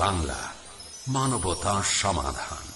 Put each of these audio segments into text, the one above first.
বাংলা মানবতা সমাধান।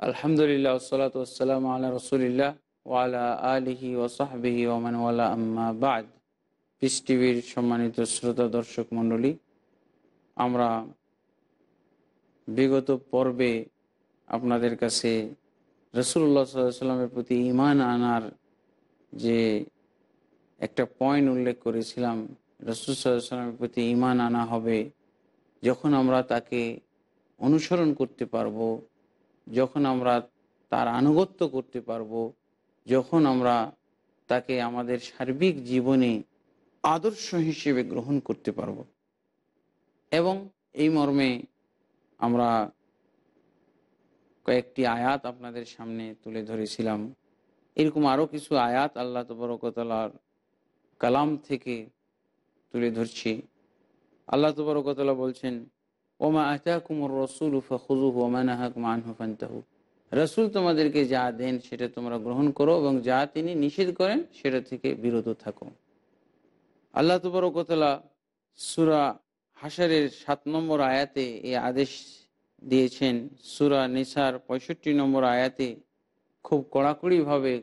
আলহামদুলিল্লাহ আল্লাহ ওয়ালা আলিহি টিভির সম্মানিত শ্রোতা, দর্শক, মণ্ডলী, আমরা বিগত পর্বে আপনাদের কাছে রসুল্লাহ সাল্লামের প্রতি ইমান আনার যে একটা পয়েন্ট উল্লেখ করেছিলাম, রসুল সাল্লামের প্রতি ইমান আনা হবে যখন আমরা তাকে অনুসরণ করতে পারব যখন আমরা তার আনুগত্য করতে পারব, যখন আমরা তাকে আমাদের সার্বিক জীবনে আদর্শ হিসেবে গ্রহণ করতে পারব। এবং এই মর্মে আমরা কয়েকটি আয়াত আপনাদের সামনে তুলে ধরেছিলাম। এরকম আরও কিছু আয়াত আল্লাহ তবরকতলার কালাম থেকে তুলে ধরছি। আল্লাহ তবরকতলা বলছেন ওমা আচা কুমর রসুল ওমানাহাকুম আনহু ফান্তাহু। রসুল তোমাদেরকে যা দেন সেটা তোমরা গ্রহণ করো এবং যা তিনি নিষেধ করেন সেটা থেকে বিরত থাকো। আল্লাহ তবরকতলা সুরা হাসারের সাত নম্বর আয়াতে এই আদেশ দিয়েছেন। সুরা নিসার পঁয়ষট্টি নম্বর আয়াতে খুব কড়াকড়িভাবে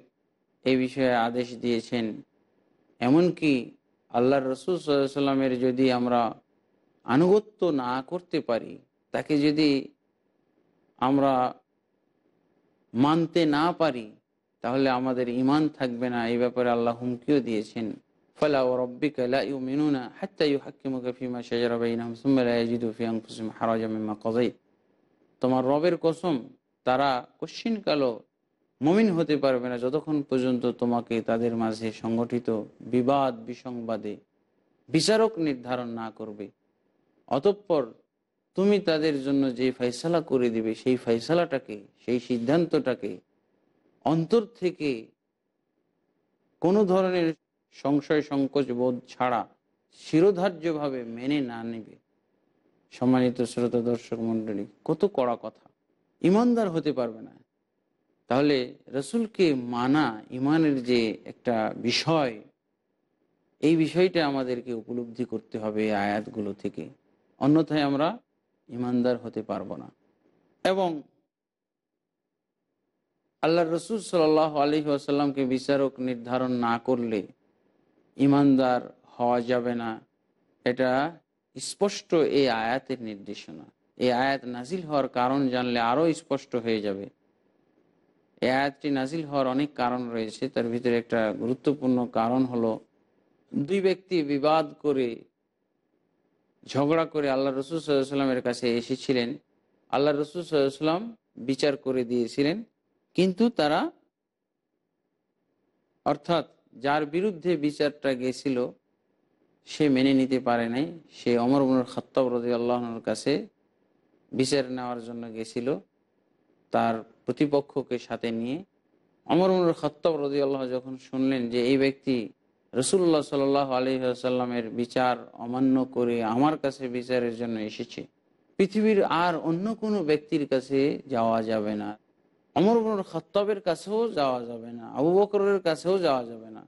এই বিষয়ে আদেশ দিয়েছেন। এমনকি আল্লাহ রসুল সাল্লামের যদি আমরা আনুগত্য না করতে পারি, তাকে যদি আমরা মানতে না পারি, তাহলে আমাদের ইমান থাকবে না। এই ব্যাপারে আল্লাহ হুমকিও দিয়েছেন। ফলা ও রব্বিক ইউ মিনুনা হাত্তা ইউ হাক্কিমুকা ফিমা শাজারাবাইনাহুম সুম্মা লা ইয়াজিদু ফি আনফুসিহিম হারাজাম মিম্মা কাযাইত তোমার রবের কসম, তারা কশ্চিনকালও মমিন হতে পারবে না যতক্ষণ পর্যন্ত তোমাকে তাদের মাঝে সংগঠিত বিবাদ, বিসংবাদে বিচারক নির্ধারণ না করবে। অতঃপর তুমি তাদের জন্য যে ফয়সালা করে দিবে, সেই ফয়সালাটাকে, সেই সিদ্ধান্তটাকে অন্তর থেকে কোনো ধরনের সংশয়, সংকোচ বোধ ছাড়া শিরোধার্যভাবে মেনে না নেবে। সম্মানিত শ্রোতা, দর্শক, মণ্ডলী, কত কড়া কথা। ইমানদার হতে পারবে না। তাহলে রসুলকে মানা ইমানের যে একটা বিষয়, এই বিষয়টা আমাদেরকে উপলব্ধি করতে হবে আয়াতগুলো থেকে। অন্যথায় আমরা ইমানদার হতে পারব না। এবং আল্লাহ রসুল সাল আলী আসাল্লামকে বিচারক নির্ধারণ না করলে ইমানদার হওয়া যাবে না। এটা স্পষ্ট এই আয়াতের নির্দেশনা। এই আয়াত নাজিল হওয়ার কারণ জানলে আরও স্পষ্ট হয়ে যাবে। এই আয়াতটি নাজিল হওয়ার অনেক কারণ রয়েছে। তার ভিতরে একটা গুরুত্বপূর্ণ কারণ হলো, দুই ব্যক্তি বিবাদ করে ঝগড়া করে আল্লাহ রসুল সাল্লামের কাছে এসেছিলেন। আল্লাহ রসুল সাল্লাম বিচার করে দিয়েছিলেন। কিন্তু তারা অর্থাৎ যার বিরুদ্ধে বিচারটা গেছিল, সে মেনে নিতে পারে নাই। সে অমর মনুর খত্তাব রদি আল্লাহর কাছে বিচার নেওয়ার জন্য গেছিল, তার প্রতিপক্ষকে সাথে নিয়ে। অমর মনুর খত্তাব রদি আল্লাহ যখন শুনলেন যে এই ব্যক্তি রসুল্লাহ সাল আলী আসাল্লামের বিচার অমান্য করে আমার কাছে বিচারের জন্য এসেছে। পৃথিবীর আর অন্য কোনো ব্যক্তির কাছে যাওয়া যাবে না। অমর খত্তবের কাছেও যাওয়া যাবে না। আবু বকরের কাছেও যাওয়া যাবে না।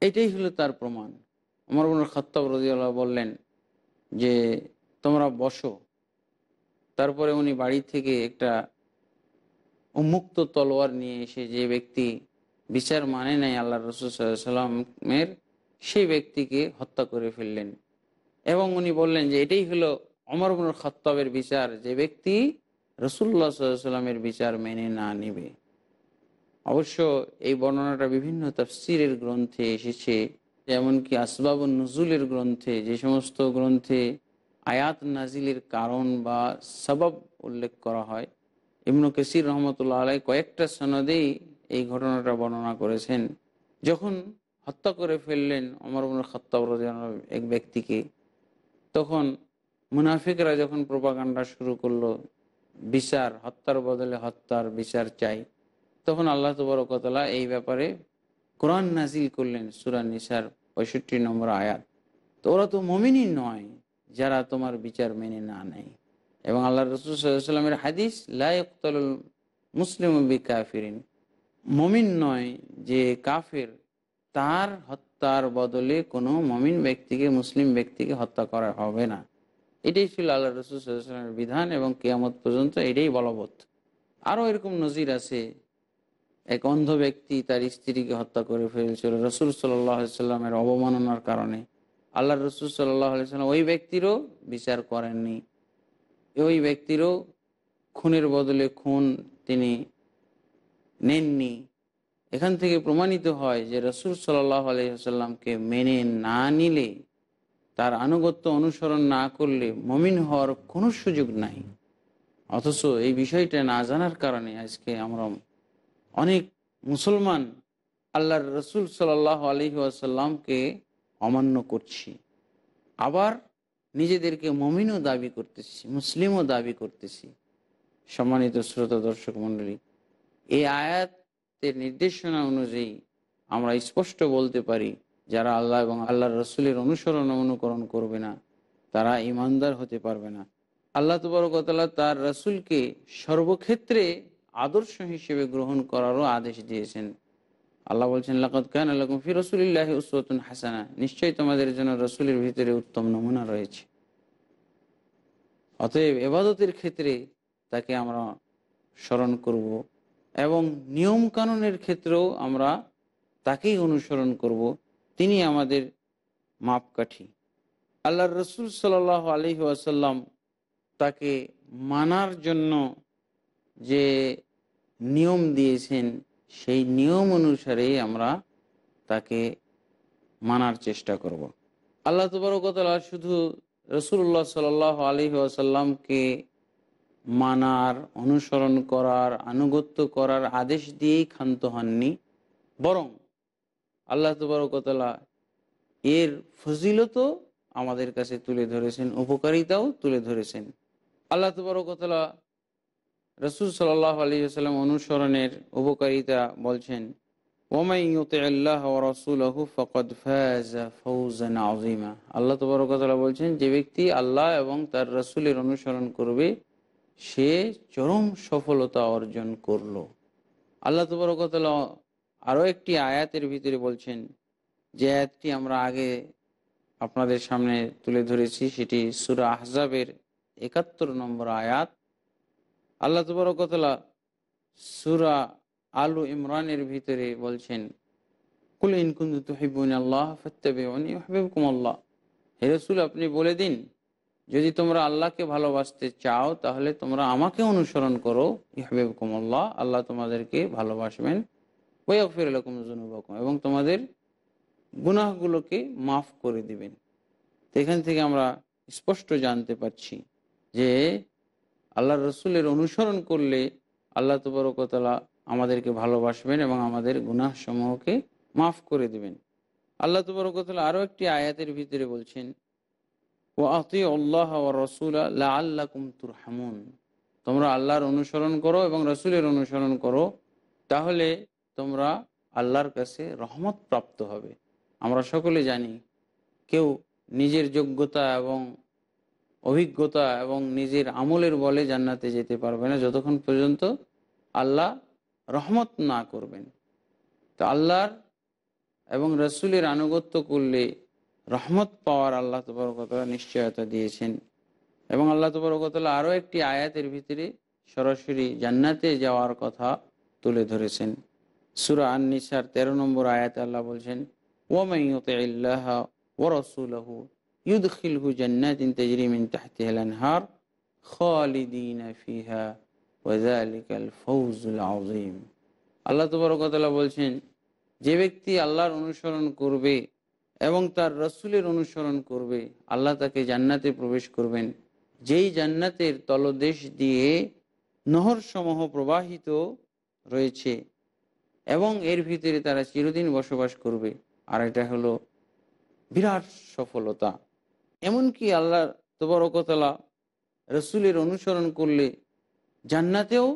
এটাই হলো তার প্রমাণ। অমর খত্তব রদিয়াল্লাহ বললেন যে, তোমরা বসো। তারপরে উনি বাড়ি থেকে একটা উন্মুক্ত তলোয়ার নিয়ে এসে যে ব্যক্তি বিচার মানে নাই আল্লাহ রসুল সেই ব্যক্তিকে হত্যা করে ফেললেন। এবং উনি বললেন যে এটাই হলো অমর খত্তবের বিচার, যে ব্যক্তি রসুল্লাহ সাল্লামের বিচার মেনে না নেবে। অবশ্য এই বর্ণনাটা বিভিন্ন তাফসিরের গ্রন্থে এসেছে এমনকি আসবাব নজুলের গ্রন্থে যে সমস্ত গ্রন্থে আয়াত নাজিলের কারণ বা সবাব উল্লেখ করা হয়। ইবনু কেসির রহমতুল্লাহ আলাই কয়েকটা সনদেই এই ঘটনাটা বর্ণনা করেছেন। যখন হত্যা করে ফেললেন অমর খত্তাব এক ব্যক্তিকে, তখন মুনাফিকরা যখন প্রপাগান্ডা শুরু করল, বিচার, হত্যার বদলে হত্যার বিচার চাই, তখন আল্লাহ তবরকতলা এই ব্যাপারে কোরআন নাজিল করলেন সুরান নিসার পঁয়ষট্টি নম্বর আয়াত। তো ওরা তো মমিনই নয়, যারা তোমার বিচার মেনে না নেয়। এবং আল্লাহ রসুলামের হাদিস লাইকতলুল মুসলিম বি কাফিরিন মমিন নয় যে কাফের, তার হত্যার বদলে কোনো মমিন ব্যক্তিকে, মুসলিম ব্যক্তিকে হত্যা করা হবে না। এটাই ছিল আল্লাহ রসুলের বিধান এবং কেয়ামত পর্যন্ত এটাই বলবৎ। আরও এরকম নজির আছে, এক অন্ধ ব্যক্তি তার স্ত্রীকে হত্যা করে ফেলেছিল রসুল সাল্লামের অবমাননার কারণে। আল্লাহ রসুল সাল্লাহ সাল্লাম ওই ব্যক্তিরও বিচার করেননি। ওই ব্যক্তিরও খুনের বদলে খুন তিনি নেননি। এখান থেকে প্রমাণিত হয় যে রসুল সাল্লাহ আলহিহাল্লামকে মেনে না নিলে, তার আনুগত্য অনুসরণ না করলে মমিন হওয়ার কোনো সুযোগ নাই। অথচ এই বিষয়টা না জানার কারণে আজকে আমরা অনেক মুসলমান আল্লাহর রসুল সাল্লাহ আলহি আসাল্লামকে অমান্য করছি। আবার নিজেদেরকে মমিনও দাবি করতেছি, মুসলিমও দাবি করতেছি। সম্মানিত শ্রোতা, দর্শক, মণ্ডলী এই আয়াতের নির্দেশনা অনুযায়ী আমরা স্পষ্ট বলতে পারি, যারা আল্লাহ এবং আল্লাহর রসুলের অনুসরণ অনুকরণ করবে না, তারা ইমানদার হতে পারবে না। আল্লাহ তবরকতলা তার রসুলকে সর্বক্ষেত্রে আদর্শ হিসেবে গ্রহণ করারও আদেশ দিয়েছেন। আল্লাহ বলছেন লাকত খান আল্লাহ ফি রসুলিল্লাহ উসওয়াতুন হাসানা। নিশ্চয়ই তোমাদের জন্য রসুলের ভিতরে উত্তম নমুনা রয়েছে। অতএব এবাদতের ক্ষেত্রে তাকে আমরা স্মরণ করব। এবং নিয়ম কানুনের ক্ষেত্রেও আমরা তাকেই অনুসরণ করব, তিনি আমাদের মাপকাঠি আল্লাহ রসুল সাল আলহি আসাল্লাম তাকে মানার জন্য যে নিয়ম দিয়েছেন, সেই নিয়ম অনুসারেই আমরা তাকে মানার চেষ্টা করব। আল্লাহ তবরকতলা শুধু রসুল্লাহ সাল আলহি আসাল্লামকে মানার, অনুসরণ করার, আনুগত্য করার আদেশ দিয়েই ক্ষান্ত হননি। বরং আল্লাহ তবরকতলা এর ফজিলতও আমাদের কাছে তুলে ধরেছেন, উপকারিতাও তুলে ধরেছেন। আল্লাহ তবরকতলা রসুল সাল্লাহ আলী সাল্লাম অনুসরণের উপকারিতা বলছেন আল্লাহ তবরকতলা বলছেন, যে ব্যক্তি আল্লাহ এবং তার রসুলের অনুসরণ করবে সে চরম সফলতা অর্জন করল। আল্লাহ তবরকতলা আরও একটি আয়াতের ভিতরে বলছেন, যে আয়াতটি আমরা আগে আপনাদের সামনে তুলে ধরেছি, সেটি সুরা আহজাবের একাত্তর নম্বর আয়াত। আল্লাহ তবরকতলা সুরা আলু ইমরানের ভিতরে বলছেন, কুল ইনকুন্দু তুহিবুন আল্লাহ ফত্তাবে আল্লাহ হে রসুল, আপনি বলে দিন যদি তোমরা আল্লাহকে ভালোবাসতে চাও, তাহলে তোমরা আমাকে অনুসরণ করো। ইহাবেবকুম আল্লাহ আল্লাহ তোমাদেরকে ভালোবাসবেন। ওয়াকফির আলকুম এবং তোমাদের গুনাহগুলোকে মাফ করে দিবেন। এখান থেকে আমরা স্পষ্ট জানতে পারছি যে আল্লাহ রসুলের অনুসরণ করলে আল্লাহ তবরকতলা আমাদেরকে ভালোবাসবেন এবং আমাদের গুনাহ সমূহকে মাফ করে দিবেন। আল্লাহ তবরকতলা আরও একটি আয়াতের ভিতরে বলছেন ও আতি আল্লাহ রসুল আল্লাহ কুমতুর তোমরা আল্লাহর অনুসরণ করো এবং রসুলের অনুসরণ করো, তাহলে তোমরা আল্লাহর কাছে রহমত প্রাপ্ত হবে। আমরা সকলে জানি, কেউ নিজের যোগ্যতা এবং অভিজ্ঞতা এবং নিজের আমলের বলে জান্নাতে যেতে পারবে না যতক্ষণ পর্যন্ত আল্লাহ রহমত না করবেন। তো আল্লাহর এবং রসুলের আনুগত্য করলে রহমত পাওয়ার আল্লাহ তবরকতলা নিশ্চয়তা দিয়েছেন। এবং আল্লাহ তবরকতলা আরও একটি আয়াতের ভিতরে সরাসরি জান্নাতে যাওয়ার কথা তুলে ধরেছেন। সুরা আননিসার তেরো নম্বর আয়াত আল্লাহ বলছেন ওমাইতে আল্লাহ ও রসুলহু ইউদখিলহু জান্নাতিন তাজরিমিন তাহতিহাল আনহার খালিদিন ফিহা ওয়াজালিকাল ফৌজুল আজিম আল্লাহ তবরকতলা বলছেন, যে ব্যক্তি আল্লাহর অনুসরণ করবে এবং তার রসুলের অনুসরণ করবে, আল্লাহ তাকে জান্নাতে প্রবেশ করবেন। যেই জান্নাতের তলদেশ দিয়ে নহর সমূহ প্রবাহিত রয়েছে এবং এর ভিতরে তারা চিরদিন বসবাস করবে। আর এটা হলো বিরাট সফলতা। এমনকি আল্লাহ তবরকতলা রসুলের অনুসরণ করলে জান্নাতেও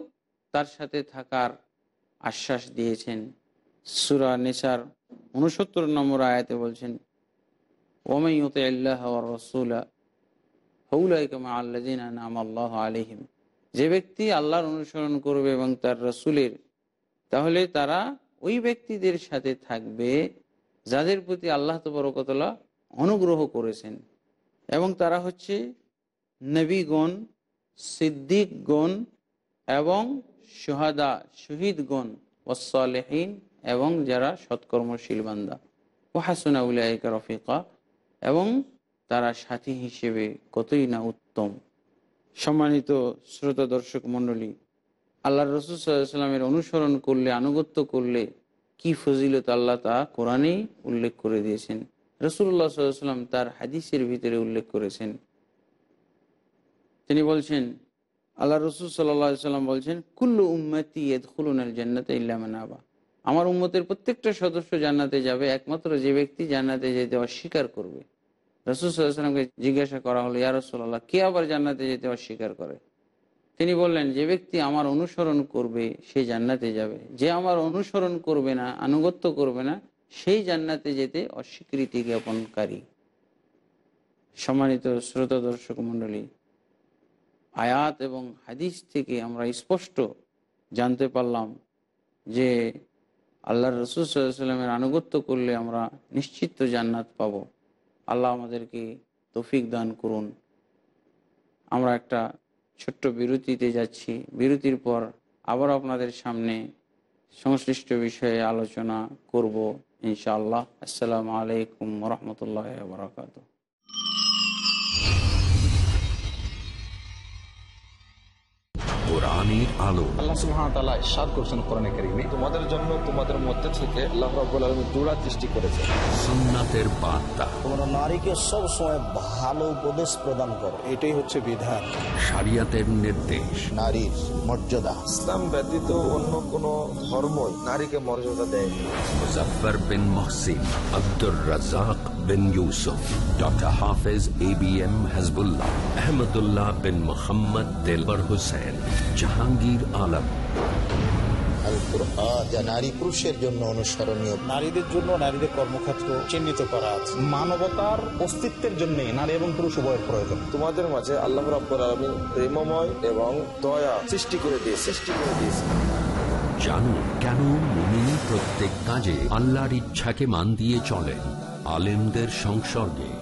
তার সাথে থাকার আশ্বাস দিয়েছেন। সুরা নেশার উনসত্তর নম্বর আয়াতে বলছেন আলহিম যে ব্যক্তি আল্লাহর অনুসরণ করবে এবং তার রসুলের, তাহলে তারা ওই ব্যক্তিদের সাথে থাকবে যাদের প্রতি আল্লাহ তবরকতলা অনুগ্রহ করেছেন। এবং তারা হচ্ছে নবীগণ, সিদ্দিকগণ এবং সোহাদা শহীদগণ ওসলেহীন এবং যারা সৎকর্মশীল বান্দা। ওহাসনা উলাইকা রফিকা এবং তারা সাথী হিসেবে কতই না উত্তম। সম্মানিত শ্রোতা দর্শক মণ্ডলী আল্লাহ রসুল সাল্লামের অনুসরণ করলে, আনুগত্য করলে কি ফজিলত আল্লাহ তা কোরআনেই উল্লেখ করে দিয়েছেন। রসুল্লাহ সাল্লাম তার হাদিসের ভিতরে উল্লেখ করেছেন। তিনি বলছেন আল্লাহ রসুল সাল্লা সাল্লাম বলছেন, কুল্লু উম্মতি এদুলুন জান্নাতে ইল্লামানাবা আমার উম্মতের প্রত্যেকটা সদস্য জান্নাতে যাবে, একমাত্র যে ব্যক্তি জান্নাতে যেতে অস্বীকার করবে। রসুল সাল্লামকে জিজ্ঞাসা করা হলো, ইয়া রসুল্লাহ কে আবার জান্নাতে যেতে অস্বীকার করে? তিনি বললেন, যে ব্যক্তি আমার অনুসরণ করবে, সে জান্নাতে যাবে। যে আমার অনুসরণ করবে না, আনুগত্য করবে না, সেই জান্নাতে যেতে অস্বীকৃতি জ্ঞাপনকারী। সম্মানিত শ্রোতা দর্শক মণ্ডলী, আয়াত এবং হাদিস থেকে আমরা স্পষ্ট জানতে পারলাম যে আল্লাহ রসুল সাল্লামের আনুগত্য করলে আমরা নিশ্চিত জান্নাত পাব। আল্লাহ আমাদেরকে তৌফিক দান করুন। আমরা একটা ছোট্ট বিরতিতে যাচ্ছি। বিরতির পর আবার আপনাদের সামনে সংশ্লিষ্ট বিষয়ে আলোচনা করব ইনশাআল্লাহ। আসসালামু আলাইকুম রহমতুল্লাহ বরকাত কোরআনের আলো। আল্লাহ সুবহানাহু ওয়া তাআলা ইরশাদ করেছেন কোরআনে কারীমে। তোমাদের জন্য তোমাদের মধ্যে থেকে আল্লাহ রাব্বুল আলামিন জোড়া সৃষ্টি করেছেন। সুন্নাতের বার্তা। তোমরা নারীকে সব সময় ভালো উপদেশ প্রদান করো। এটাই হচ্ছে বিধান। শরিয়াতের নির্দেশ। নারীর মর্যাদা। ইসলাম ব্যতীত অন্য কোন ধর্মই নারীকে মর্যাদা দেয়নি। Bin Mohsin Abdur Razzak bin Yusuf doctor Hafez A B M Hizbullah Ahmadullah bin Mohammad Delwar Hossain Jahangir Alam. Al Quran যা নারী পুরুষের জন্য অনুসরণীয়। নারীদের জন্য নারীদের কর্মক্ষেত্র চিহ্নিত করা আছে। মানবতার অস্তিত্বের জন্য নারী এবং পুরুষ উভয়ের প্রয়োজন। তোমাদের মাঝে আল্লাহ রাব্বুল আলামিন প্রেমময় এবং দয়া সৃষ্টি করে দিয়ে সৃষ্টি করে দিয়েছে। জানুন কেন মুমিন প্রত্যেক কাজে আল্লাহর ইচ্ছাকে মান দিয়ে চলেন আলেমদের সংসর্গে।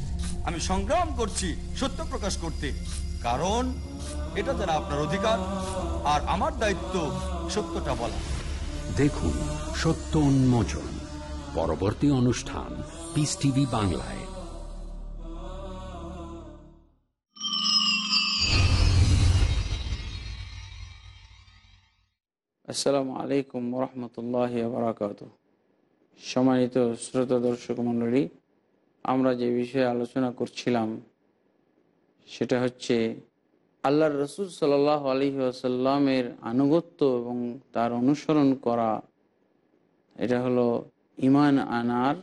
আমি সংগ্রাম করছি সত্য প্রকাশ করতে। কারণ এটা তারা আপনার অধিকার আর আমার দায়িত্ব সত্যটা বলা। দেখুন সত্য উন্মোচন পরবর্তী অনুষ্ঠান পিস টিভি বাংলায়। আসসালামু আলাইকুম রহমতুল্লাহ বারাকাত সম্মানিত শ্রোতা দর্শক মণ্ডলী আমরা যে বিষয়ে আলোচনা করছিলাম, সেটা হচ্ছে আল্লাহর রসুল সাল্লাহ আলহি আসাল্লামের আনুগত্য এবং তার অনুসরণ করা। এটা হলো ইমান আনার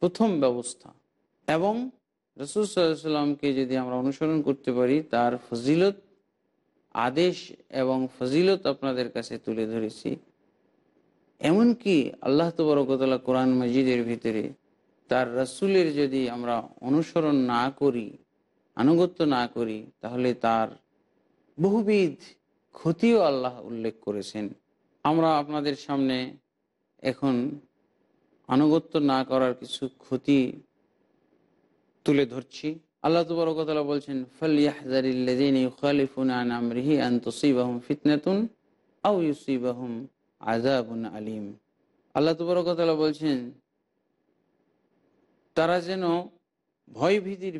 প্রথম ব্যবস্থা। এবং রসুল সাল্লামকে যদি আমরা অনুসরণ করতে পারি, তার ফজিলত, আদেশ এবং ফজিলত আপনাদের কাছে তুলে ধরেছি। এমনকি আল্লাহ তবরকতলা কোরআন মজিদের ভিতরে তার রসুলের যদি আমরা অনুসরণ না করি, আনুগত্য না করি, তাহলে তার বহুবিধ ক্ষতিও আল্লাহ উল্লেখ করেছেন। আমরা আপনাদের সামনে এখন আনুগত্য না করার কিছু ক্ষতি তুলে ধরছি। আল্লাহ তবরকতলা বলছেন তুসিবাহুম ফিতনাতুন আউ ইউসিবাহুম আজাবুন আলিম। আল্লাহ তবরকতলা বলছেন, তারা যেন ভয় ভীতির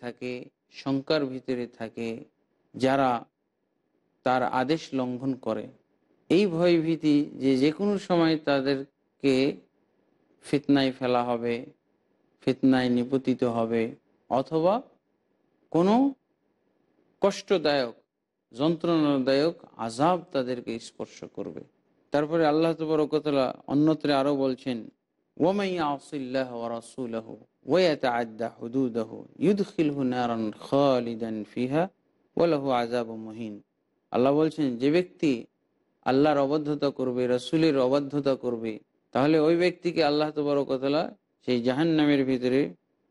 থাকে, শঙ্কার ভিতরে থাকে, যারা তার আদেশ লঙ্ঘন করে। এই ভয় ভীতি যে যে কোনো সময় তাদেরকে ফিতনায় ফেলা হবে, ফিতনায় নিপতিত হবে, অথবা কোনো কষ্টদায়ক, যন্ত্রণাদায়ক আজাব তাদেরকে স্পর্শ করবে। তারপরে আল্লাহ তবরকতলা অন্যত্রে আরও বলছেন আল্লাহ বলছেন, যে ব্যক্তি আল্লাহর অবাধ্যতা করবে, রসুলের অবাধ্যতা করবে, তাহলে ওই ব্যক্তিকে আল্লাহ তবরকতলা সেই জাহান্নামের ভিতরে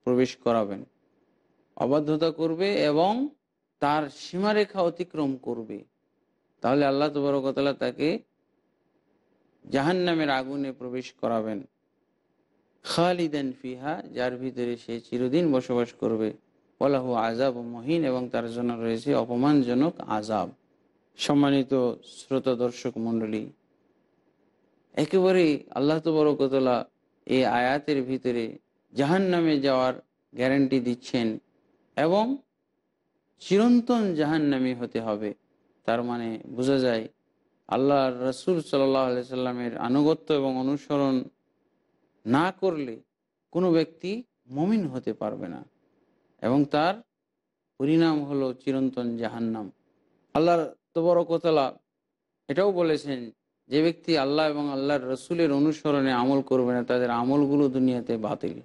প্রবেশ করাবেন। অবাধ্যতা করবে এবং তার সীমারেখা অতিক্রম করবে। তাহলে আল্লাহ তবরকতলা তাকে জাহান্নামের আগুনে প্রবেশ করাবেন। খালিদেন ফিহা, যার ভিতরে সে চিরদিন বসবাস করবে। ওলাহু আজাব মহিন এবং তার জন্য রয়েছে অপমানজনক আজাব সম্মানিত শ্রোতা দর্শক মণ্ডলী একেবারেই আল্লাহ তবরকতলা এই আয়াতের ভিতরে জাহান নামে যাওয়ার গ্যারান্টি দিচ্ছেন এবং চিরন্তন জাহান নামে হতে হবে। তার মানে বোঝা যায় আল্লাহ রসুল সাল্লাহ সাল্লামের আনুগত্য এবং অনুসরণ না করলে কোনো ব্যক্তি মমিন হতে পারবে না। এবং তার পরিণাম হলো চিরন্তন জাহান্নাম। আল্লাহর তবরকতলা এটাও বলেছেন, যে ব্যক্তি আল্লাহ এবং আল্লাহর রসুলের অনুসরণে আমল করবে না, তাদের আমলগুলো দুনিয়াতে বাতিল।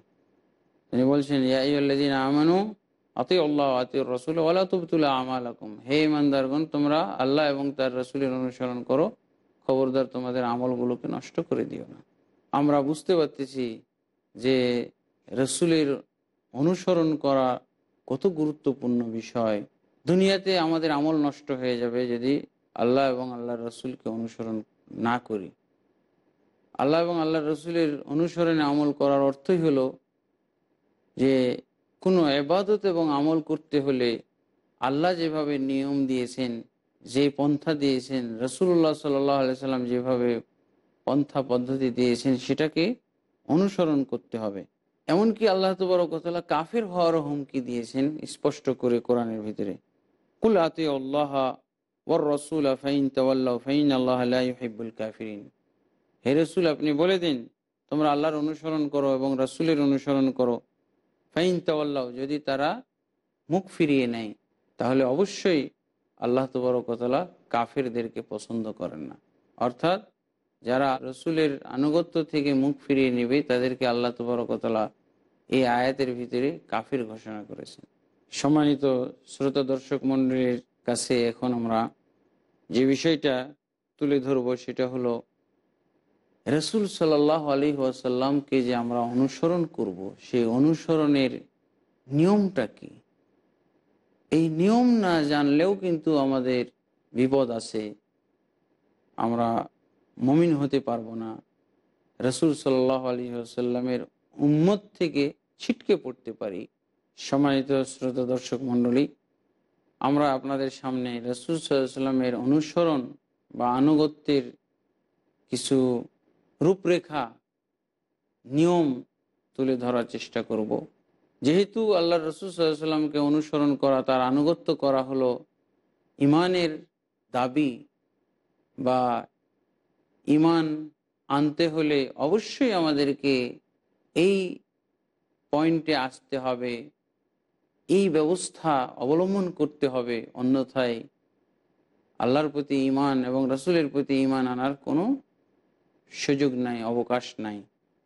তিনি বলছেন ইয়াইদিন আমানু আতি আল্লাহ আতি রসুল ওলা তুবতুল্লাহ আমালাকুম। হে ইমানদারগণ তোমরা আল্লাহ এবং তার রসুলের অনুসরণ করো। খবরদার, তোমাদের আমলগুলোকে নষ্ট করে দিও না। আমরা বুঝতে পারতেছি যে রসুলের অনুসরণ করা কত গুরুত্বপূর্ণ বিষয়। দুনিয়াতে আমাদের আমল নষ্ট হয়ে যাবে যদি আল্লাহ এবং আল্লাহ রসুলকে অনুসরণ না করি। আল্লাহ এবং আল্লাহ রসুলের অনুসরণে আমল করার অর্থই হলো যে কোনো এবাদত এবং আমল করতে হলে আল্লাহ যেভাবে নিয়ম দিয়েছেন যে পন্থা দিয়েছেন রসুল্লাহ সাল্লাহ সাল্লাম যেভাবে পন্থা পদ্ধতি দিয়েছেন, সেটাকে অনুসরণ করতে হবে। এমনকি আল্লাহ তবরকতলা কাফের হওয়ারও হুমকি দিয়েছেন স্পষ্ট করে কোরআনের ভিতরে। কুল আতে আল্লাহ ওর রসুল ফাইন তাল্লাহ ফাইন আল্লাহ হিবুল কাফিরিন। হে রসুল, আপনি বলে দিন, তোমরা আল্লাহর অনুসরণ করো এবং রসুলের অনুসরণ করো। ফাইন যদি তারা মুখ ফিরিয়ে নেয়, তাহলে অবশ্যই আল্লাহ তবরকতলা কাফেরদেরকে পছন্দ করেন না। অর্থাৎ যারা রসুলের আনুগত্য থেকে মুখ ফিরিয়ে নেবে, তাদেরকে আল্লাহ তবরকতলা এই আয়াতের ভিতরে কাফের ঘোষণা করেছেন। সম্মানিত শ্রোতা দর্শক মন্ডলীর কাছে এখন আমরা যে বিষয়টা তুলে ধরবো, সেটা হলো রসুল সাল্লাহ আলী ওয়াসাল্লামকে যে আমরা অনুসরণ করব, সেই অনুসরণের নিয়মটা কি? এই নিয়ম না জানলেও কিন্তু আমাদের বিপদ আছে। আমরা মমিন হতে পারব না। রসুল সাল্লাহ আলী আসাল্লামের উম্মত থেকে ছিটকে পড়তে পারি। সম্মানিত শ্রোতা দর্শক মণ্ডলী, আমরা আপনাদের সামনে রসুল সাল্লামের অনুসরণ বা আনুগত্যের কিছু রূপরেখা, নিয়ম তুলে ধরার চেষ্টা করব। যেহেতু আল্লাহ রসুল সাল্লামকে অনুসরণ করা, তার আনুগত্য করা হলো ইমানের দাবি বা ইমান আনতে হলে অবশ্যই আমাদেরকে এই পয়েন্টে আসতে হবে, এই ব্যবস্থা অবলম্বন করতে হবে অন্যথায় আল্লাহর প্রতি ইমান এবং রসুলের প্রতি ইমান আনার কোনো সুযোগ নাই, অবকাশ নাই।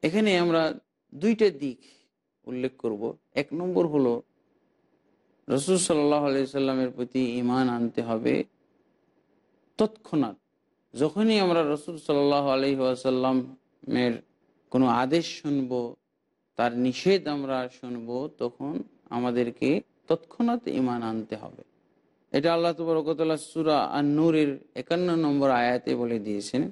এখানে আমরা দুইটা দিক উল্লেখ করব। এক নম্বর হলো, রসুল সাল্লাহ সাল্লামের প্রতি ইমান আনতে হবে তৎক্ষণাৎ। যখনই আমরা রসুল সাল্লাহ আলহি আসাল্লামের কোনো আদেশ শুনব, তার নিষেধ আমরা শুনব, তখন আমাদেরকে তৎক্ষণাৎ ইমান আনতে হবে। এটা আল্লাহ তবরকতলা সুরা আর নূরের একান্ন নম্বর আয়াতে বলে দিয়েছেন।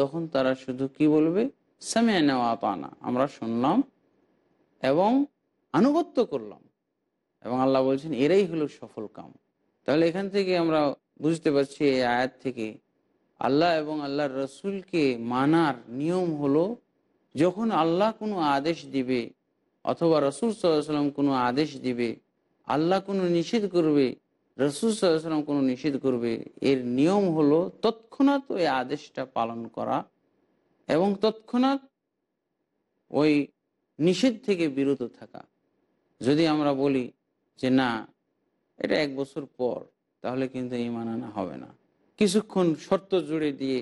তখন তারা শুধু কি বলবে? সামে নেওয়া পানা আমরা শুনলাম এবং আনুগত্য করলাম। এবং আল্লাহ বলছেন, এরাই হলো সফল কাম। তাহলে এখান থেকে আমরা বুঝতে পারছি এই আয়াত থেকে আল্লাহ এবং আল্লাহর রসুলকে মানার নিয়ম হলো, যখন আল্লাহ কোনো আদেশ দিবে অথবা রসুল সাল্লাম কোনো আদেশ দিবে, আল্লাহ কোনো নিষেধ করবে রসুল সাল্লাম কোনো নিষেধ করবে, এর নিয়ম হলো তৎক্ষণাৎ ওই আদেশটা পালন করা এবং তৎক্ষণাৎ ওই নিষেধ থেকে বিরত থাকা। যদি আমরা বলি যে না, এটা এক বছর পর, তাহলে কিন্তু ইমান আনা হবে না। কিছুক্ষণ শর্ত জুড়ে দিয়ে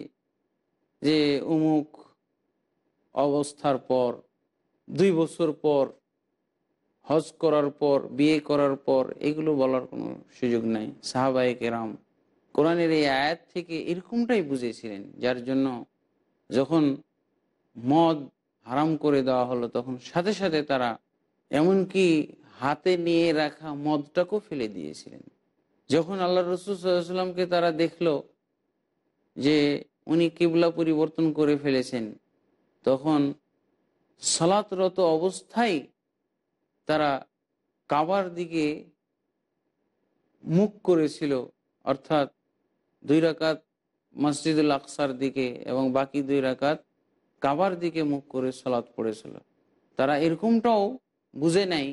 যে অমুক অবস্থার পর, দুই বছর পর হজ করার পর, বিয়ে করার পর এগুলো বলার কোনো সুযোগ নাই। সাহাবাই কেরাম কোরআনের এই আয়াত থেকে এরকমটাই বুঝেছিলেন, যার জন্য যখন মদ হারাম করে দেওয়া হলো, তখন সাথে সাথে তারা এমনকি হাতে নিয়ে রাখা মদটাকেও ফেলে দিয়েছিলেন। যখন আল্লাহ রসুলামকে তারা দেখল যে উনি কিবলা পরিবর্তন করে ফেলেছেন, তখন সালাতরত অবস্থায় তারা কাবার দিকে মুখ করেছিল, অর্থাৎ দুই রাকাত মসজিদুল আকসার দিকে এবং বাকি দুই রাকাত কাবার দিকে মুখ করে সলাৎ পড়েছিল। তারা এরকমটাও বুঝে নাই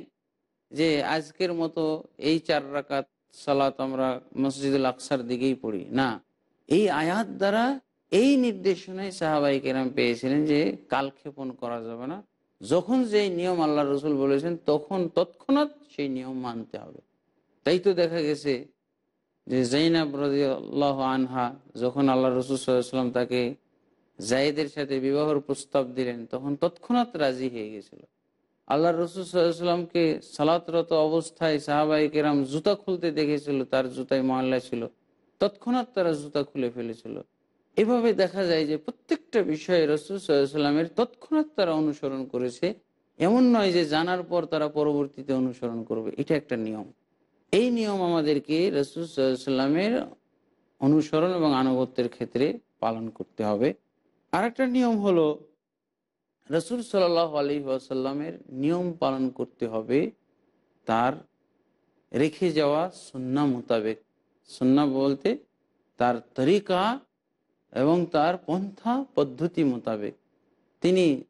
যে আজকের মতো এই চার রাকাত সালাত আমরা মসজিদুল আকসার দিকেই পড়ি। না, এই আয়াত দ্বারা এই নির্দেশনায় সাহাবাই কেরাম পেয়েছিলেন যে কালক্ষেপণ করা যাবে না। যখন যেই নিয়ম আল্লাহ রসুল বলেছেন, তখন তৎক্ষণাৎ সেই নিয়ম মানতে হবে। তাই তো দেখা গেছে যে জাইনাব রাজিয়াল্লাহ আনহা যখন আল্লাহ রসুল সাল্লাম তাকে জায়েদের সাথে বিবাহর প্রস্তাব দিলেন, তখন তৎক্ষণাৎ রাজি হয়ে গেছিল। আল্লাহ রসুল সাল্লামকে সালাতরত অবস্থায় সাহাবাই কেরাম জুতা খুলতে দেখেছিল, তার জুতায় মহল্লা ছিল। তৎক্ষণাৎ তারা জুতা খুলে ফেলেছিল। এভাবে দেখা যায় যে প্রত্যেকটা বিষয়ে রসুল সাল্লামের তৎক্ষণাৎ তারা অনুসরণ করেছে। এমন নয় যে জানার পর তারা পরবর্তীতে অনুসরণ করবে। এটা একটা নিয়ম। এই নিয়ম আমাদেরকে রসুল সাল্লামের অনুসরণ এবং আনুগত্যের ক্ষেত্রে পালন করতে হবে। আরেকটা নিয়ম হলো, রসুল সাল্লাহ আলী আসাল্লামের নিয়ম পালন করতে হবে তার রেখে যাওয়া সন্না মোতাবেক। সন্না বলতে তার তরিকা এবং তার পন্থা পদ্ধতি মোতাবেক তিনি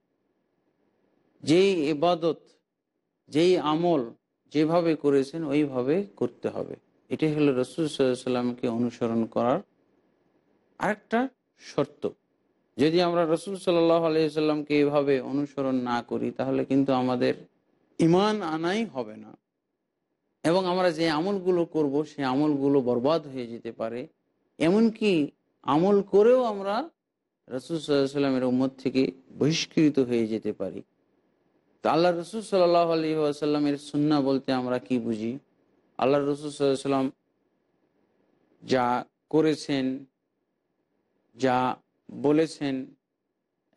যেই এবাদত যেই আমল যেভাবে করেছেন, ওইভাবে করতে হবে। এটাই হলো রসুল সাল্লামকে অনুসরণ করার আরেকটা শর্ত। যদি আমরা রসুল সাল্লাহ আলাইসাল্লামকে এভাবে অনুসরণ না করি, তাহলে কিন্তু আমাদের ইমান আনাই হবে না। এবং আমরা যে আমলগুলো করব সেই আমলগুলো বরবাদ হয়ে যেতে পারে। এমনকি আমল করেও আমরা রসুল সাল্লামের উম্মত থেকে বহিষ্কৃত হয়ে যেতে পারি। তো আল্লাহ রসুল সাল্লাহ আলী সুন্না বলতে আমরা কি বুঝি? আল্লাহ রসুল সাল্লাম যা করেছেন, যা বলেছেন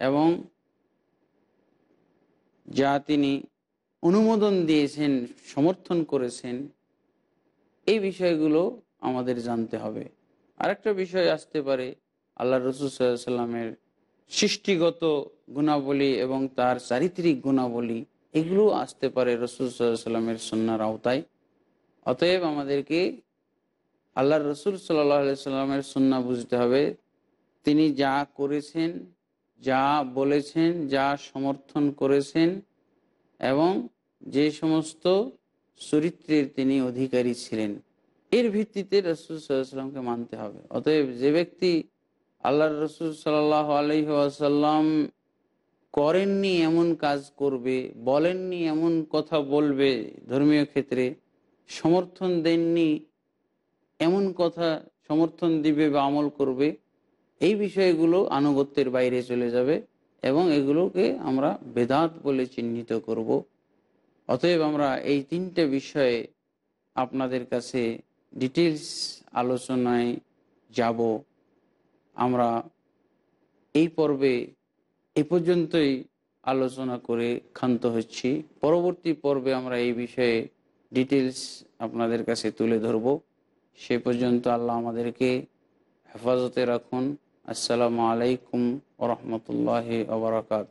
এবং যা তিনি অনুমোদন দিয়েছেন, সমর্থন করেছেন, এই বিষয়গুলো আমাদের জানতে হবে। আরেকটা বিষয় আসতে পারে আল্লাহ রসুল সাল্লামের সৃষ্টিগত গুণাবলী এবং তার চারিত্রিক গুণাবলী, এগুলো আসতে পারে রসুল সাল্লামের সন্ন্যার আওতায়। অতএব আমাদেরকে আল্লাহ রসুল সাল্লাহ সাল্লামের সন্না বুঝতে হবে। তিনি যা করেছেন, যা বলেছেন, যা সমর্থন করেছেন এবং যে সমস্ত চরিত্রের তিনি অধিকারী ছিলেন। এর ভিত্তিতে রসুল সাল্লামকে মানতে হবে। অতএব যে ব্যক্তি আল্লাহ রসুল সাল্লাহ আলহিহাসাল্লাম করেননি এমন কাজ করবে, বলেননি এমন কথা বলবে ধর্মীয় ক্ষেত্রে, সমর্থন দেননি এমন কথা সমর্থন দিবে বা আমল করবে, এই বিষয়গুলো আনুগত্যের বাইরে চলে যাবে এবং এগুলোকে আমরা বেদাত বলে চিহ্নিত করব। অতএব আমরা এই তিনটে বিষয়ে আপনাদের কাছে ডিটেলস আলোচনায় যাব। আমরা এই পর্বে এ পর্যন্তই আলোচনা করে ক্ষান্ত হচ্ছি। পরবর্তী পর্বে আমরা এই বিষয়ে ডিটেলস আপনাদের কাছে তুলে ধরব। সে পর্যন্ত আল্লাহ আমাদেরকে হেফাজতে রাখুন। আসসালামু আলাইকুম ওরহমতুল্লাহ ওবরাকাত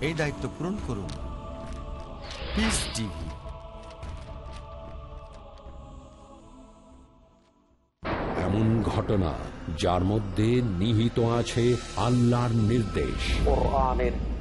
এই দায়িত্ব পূরণ করুন। পিস টিভি এমন ঘটনা যার মধ্যে নিহিত আছে আল্লাহর নির্দেশ। কোরআনের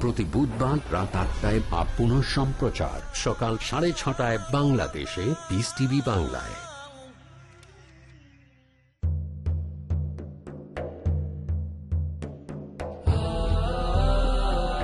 প্রতি বুধবার রাত আটটায় বা পুনঃ সম্প্রচার সকাল সাড়ে ছটায় বাংলাদেশে পিস টিভি বাংলায়।